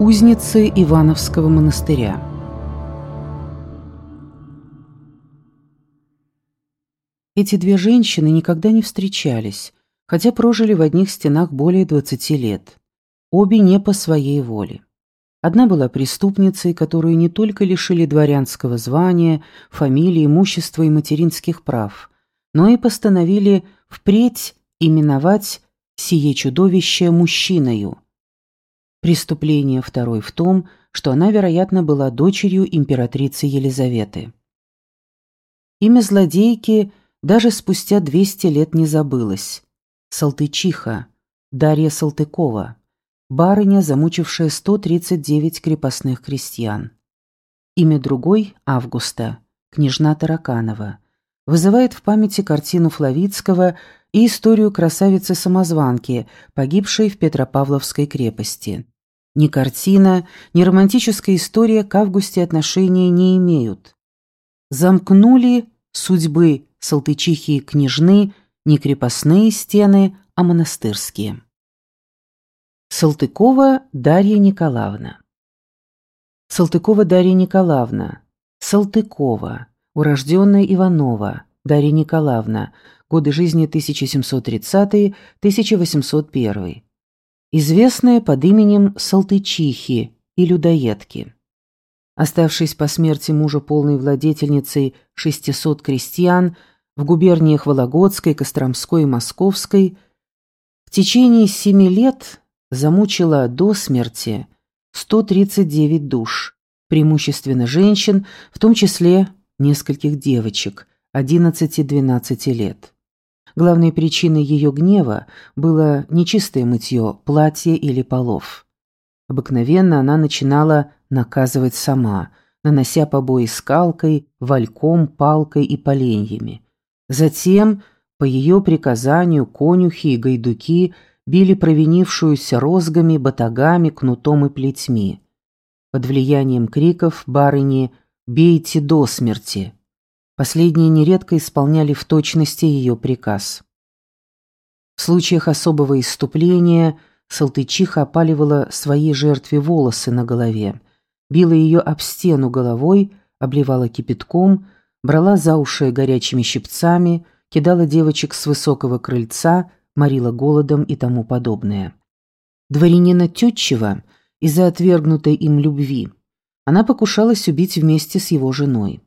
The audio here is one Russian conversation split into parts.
Узницы Ивановского монастыря Эти две женщины никогда не встречались, хотя прожили в одних стенах более двадцати лет. Обе не по своей воле. Одна была преступницей, которую не только лишили дворянского звания, фамилии, имущества и материнских прав, но и постановили впредь именовать сие чудовище мужчиною – Преступление второй в том, что она, вероятно, была дочерью императрицы Елизаветы. Имя злодейки даже спустя 200 лет не забылось. Салтычиха, Дарья Салтыкова, барыня, замучившая 139 крепостных крестьян. Имя другой – Августа, княжна Тараканова, вызывает в памяти картину Флавицкого и историю красавицы-самозванки, погибшей в Петропавловской крепости. Ни картина, ни романтическая история к Августе отношения не имеют. Замкнули судьбы Салтычихи и княжны не крепостные стены, а монастырские. Салтыкова Дарья Николаевна Салтыкова Дарья Николаевна, Салтыкова, урожденная Иванова, Дарья Николаевна, годы жизни 1730-1801, известная под именем Салтычихи и людоедки. Оставшись по смерти мужа полной владетельницей 600 крестьян в губерниях Вологодской, Костромской и Московской, в течение семи лет замучила до смерти 139 душ, преимущественно женщин, в том числе нескольких девочек, 11-12 лет. Главной причиной ее гнева было нечистое мытье платья или полов. Обыкновенно она начинала наказывать сама, нанося побои скалкой, вальком, палкой и поленьями. Затем, по ее приказанию, конюхи и гайдуки били провинившуюся розгами, батагами, кнутом и плетьми. Под влиянием криков барыни «Бейте до смерти!» Последние нередко исполняли в точности ее приказ. В случаях особого иступления Салтычиха опаливала своей жертве волосы на голове, била ее об стену головой, обливала кипятком, брала за уши горячими щипцами, кидала девочек с высокого крыльца, морила голодом и тому подобное. Дворянина Тютчева из-за отвергнутой им любви она покушалась убить вместе с его женой.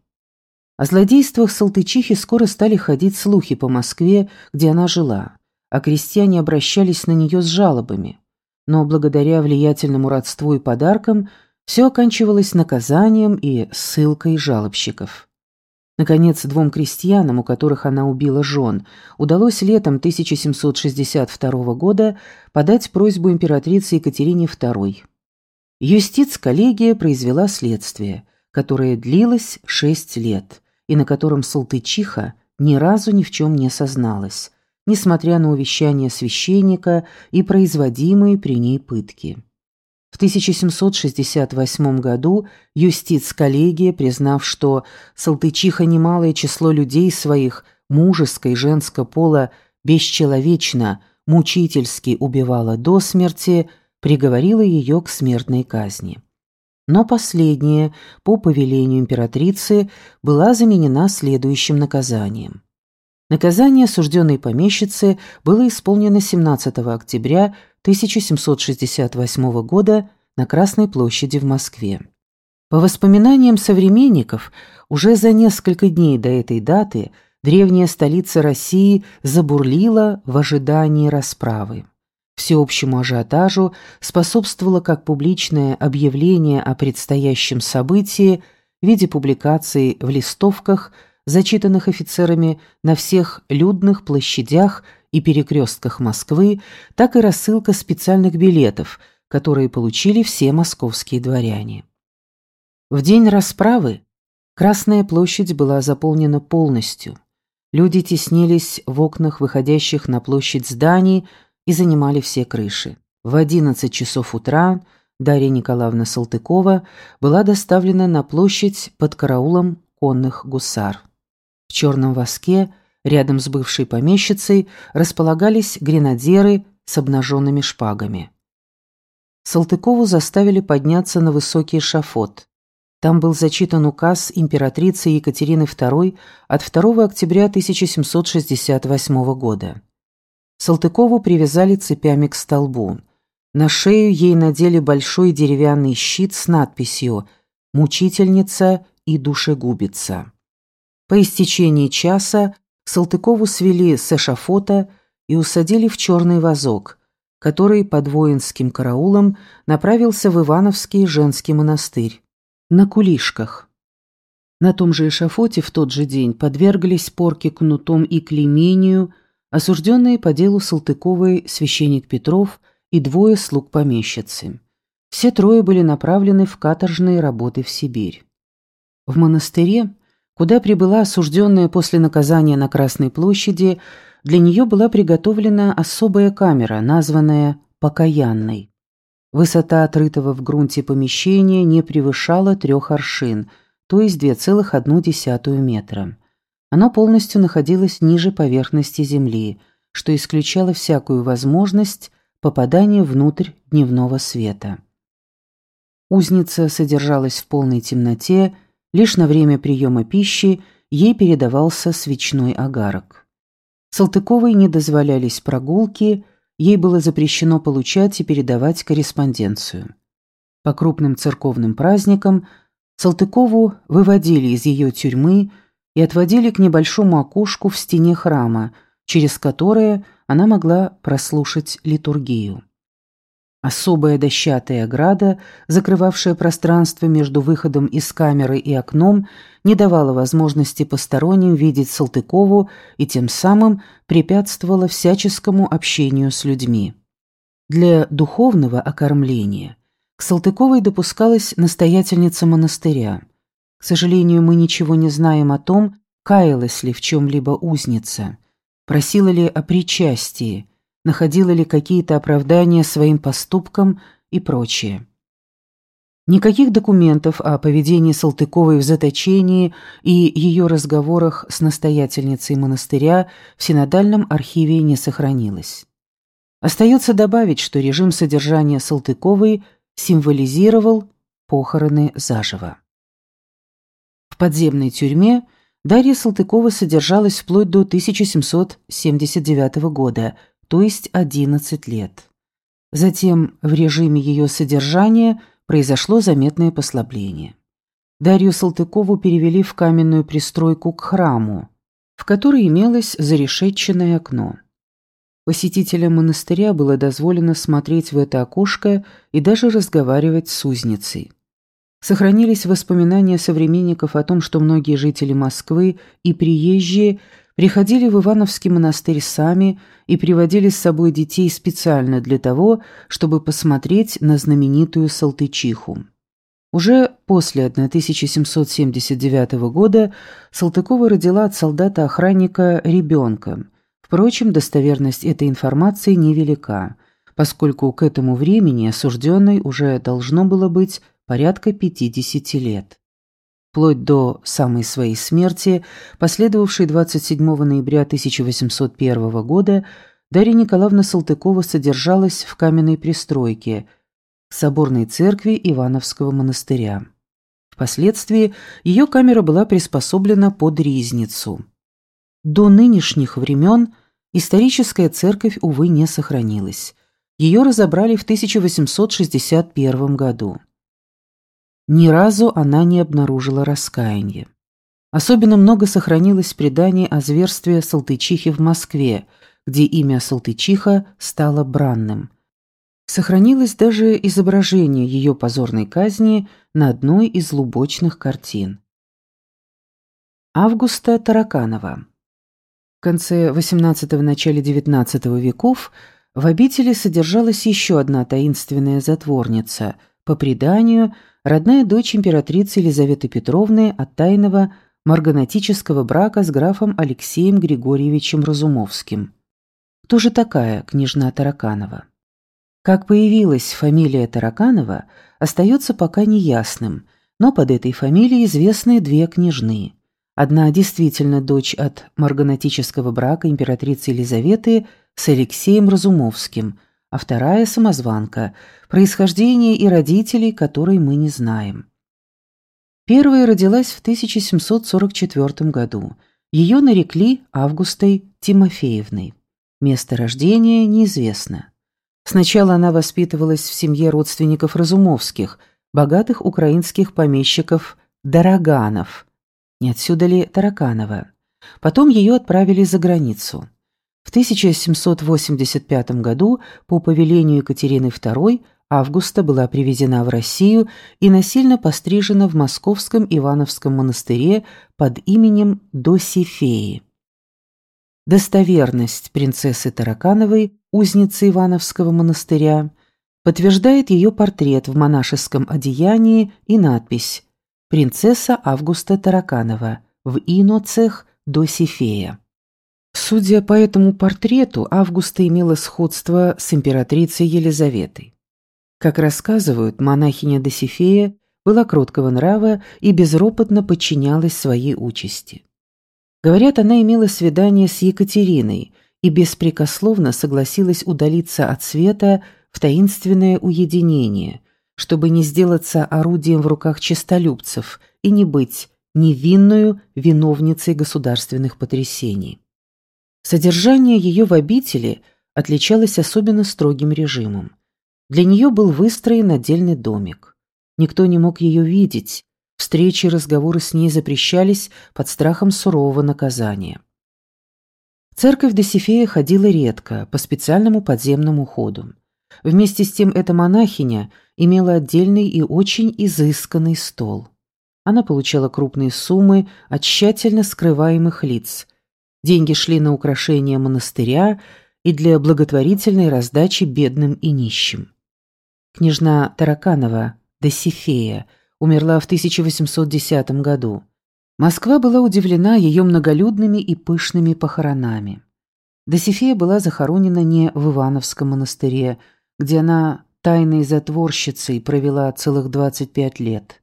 О злодействах Салтычихи скоро стали ходить слухи по Москве, где она жила, а крестьяне обращались на нее с жалобами. Но благодаря влиятельному родству и подаркам все оканчивалось наказанием и ссылкой жалобщиков. Наконец, двум крестьянам, у которых она убила жен, удалось летом 1762 года подать просьбу императрице Екатерине II. Юстиц-коллегия произвела следствие, которое длилось шесть лет и на котором Салтычиха ни разу ни в чем не созналась, несмотря на увещания священника и производимые при ней пытки. В 1768 году юстиц-коллегия, признав, что Салтычиха немалое число людей своих мужеско и женского пола бесчеловечно, мучительски убивала до смерти, приговорила ее к смертной казни но последняя, по повелению императрицы, была заменена следующим наказанием. Наказание осужденной помещицы было исполнено 17 октября 1768 года на Красной площади в Москве. По воспоминаниям современников, уже за несколько дней до этой даты древняя столица России забурлила в ожидании расправы. Всеобщему ажиотажу способствовало как публичное объявление о предстоящем событии в виде публикаций в листовках, зачитанных офицерами на всех людных площадях и перекрестках Москвы, так и рассылка специальных билетов, которые получили все московские дворяне. В день расправы Красная площадь была заполнена полностью. Люди теснились в окнах выходящих на площадь зданий, и занимали все крыши. В 11 часов утра Дарья Николаевна Салтыкова была доставлена на площадь под караулом конных гусар. В черном воске, рядом с бывшей помещицей, располагались гренадеры с обнаженными шпагами. Салтыкову заставили подняться на высокий шафот. Там был зачитан указ императрицы Екатерины II от 2 октября 1768 года. Салтыкову привязали цепями к столбу. На шею ей надели большой деревянный щит с надписью «Мучительница и душегубица». По истечении часа Салтыкову свели с эшафота и усадили в черный вазок, который под воинским караулом направился в Ивановский женский монастырь на кулишках. На том же эшафоте в тот же день подверглись порке кнутом и клеймению осужденные по делу Салтыковой священник Петров и двое слуг помещицы. Все трое были направлены в каторжные работы в Сибирь. В монастыре, куда прибыла осужденная после наказания на Красной площади, для нее была приготовлена особая камера, названная «покаянной». Высота отрытого в грунте помещения не превышала трех аршин, то есть 2,1 метра. Оно полностью находилось ниже поверхности Земли, что исключало всякую возможность попадания внутрь дневного света. Узница содержалась в полной темноте, лишь на время приема пищи ей передавался свечной огарок. Салтыковой не дозволялись прогулки, ей было запрещено получать и передавать корреспонденцию. По крупным церковным праздникам Салтыкову выводили из ее тюрьмы и отводили к небольшому окошку в стене храма, через которое она могла прослушать литургию. Особая дощатая ограда, закрывавшая пространство между выходом из камеры и окном, не давала возможности посторонним видеть Салтыкову и тем самым препятствовала всяческому общению с людьми. Для духовного окормления к Салтыковой допускалась настоятельница монастыря. К сожалению, мы ничего не знаем о том, каялась ли в чем-либо узница, просила ли о причастии, находила ли какие-то оправдания своим поступкам и прочее. Никаких документов о поведении Салтыковой в заточении и ее разговорах с настоятельницей монастыря в синодальном архиве не сохранилось. Остается добавить, что режим содержания Салтыковой символизировал похороны заживо. Подземной тюрьме Дарья Салтыкова содержалась вплоть до 1779 года – то есть 11 лет. Затем в режиме ее содержания произошло заметное послабление. Дарью Салтыкову перевели в каменную пристройку к храму, в которой имелось зарешетченное окно. Посетителям монастыря было дозволено смотреть в это окошко и даже разговаривать с узницей. Сохранились воспоминания современников о том, что многие жители Москвы и приезжие приходили в Ивановский монастырь сами и приводили с собой детей специально для того, чтобы посмотреть на знаменитую Салтычиху. Уже после 1779 года Салтыкова родила от солдата-охранника ребенка. Впрочем, достоверность этой информации невелика, поскольку к этому времени осужденной уже должно было быть порядка 50 лет вплоть до самой своей смерти, последовавшей 27 ноября 1801 года, Дарья Николаевна Салтыкова содержалась в каменной пристройке соборной церкви Ивановского монастыря. Впоследствии ее камера была приспособлена под ризницу. До нынешних времен историческая церковь, увы, не сохранилась. Ее разобрали в 1861 году. Ни разу она не обнаружила раскаяния. Особенно много сохранилось преданий о зверстве Салтычихи в Москве, где имя Салтычиха стало бранным. Сохранилось даже изображение ее позорной казни на одной из лубочных картин. Августа Тараканова В конце XVIII – начале XIX веков в обители содержалась еще одна таинственная затворница, по преданию – родная дочь императрицы Елизаветы Петровны от тайного марганатического брака с графом Алексеем Григорьевичем Разумовским. Кто же такая княжна Тараканова? Как появилась фамилия Тараканова, остается пока неясным, но под этой фамилией известны две княжны. Одна действительно дочь от марганатического брака императрицы Елизаветы с Алексеем Разумовским, а вторая – самозванка, происхождение и родителей, которой мы не знаем. Первая родилась в 1744 году. Ее нарекли Августой Тимофеевной. Место рождения неизвестно. Сначала она воспитывалась в семье родственников Разумовских, богатых украинских помещиков Дороганов. Не отсюда ли Тараканова? Потом ее отправили за границу. В 1785 году по повелению Екатерины II Августа была привезена в Россию и насильно пострижена в Московском Ивановском монастыре под именем Досифеи. Достоверность принцессы Таракановой, узницы Ивановского монастыря, подтверждает ее портрет в монашеском одеянии и надпись «Принцесса Августа Тараканова в иноцех Досифея». Судя по этому портрету, Августа имела сходство с императрицей Елизаветой. Как рассказывают, монахиня Досифея была кроткого нрава и безропотно подчинялась своей участи. Говорят, она имела свидание с Екатериной и беспрекословно согласилась удалиться от света в таинственное уединение, чтобы не сделаться орудием в руках честолюбцев и не быть невинную виновницей государственных потрясений. Содержание ее в обители отличалось особенно строгим режимом. Для нее был выстроен отдельный домик. Никто не мог ее видеть, встречи и разговоры с ней запрещались под страхом сурового наказания. В церковь Досифея ходила редко, по специальному подземному ходу. Вместе с тем эта монахиня имела отдельный и очень изысканный стол. Она получала крупные суммы от тщательно скрываемых лиц, Деньги шли на украшение монастыря и для благотворительной раздачи бедным и нищим. Княжна Тараканова, Досифея, умерла в 1810 году. Москва была удивлена ее многолюдными и пышными похоронами. Досифея была захоронена не в Ивановском монастыре, где она тайной затворщицей провела целых 25 лет,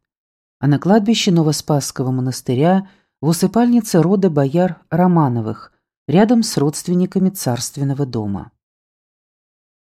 а на кладбище Новоспасского монастыря в усыпальнице рода бояр Романовых, рядом с родственниками царственного дома.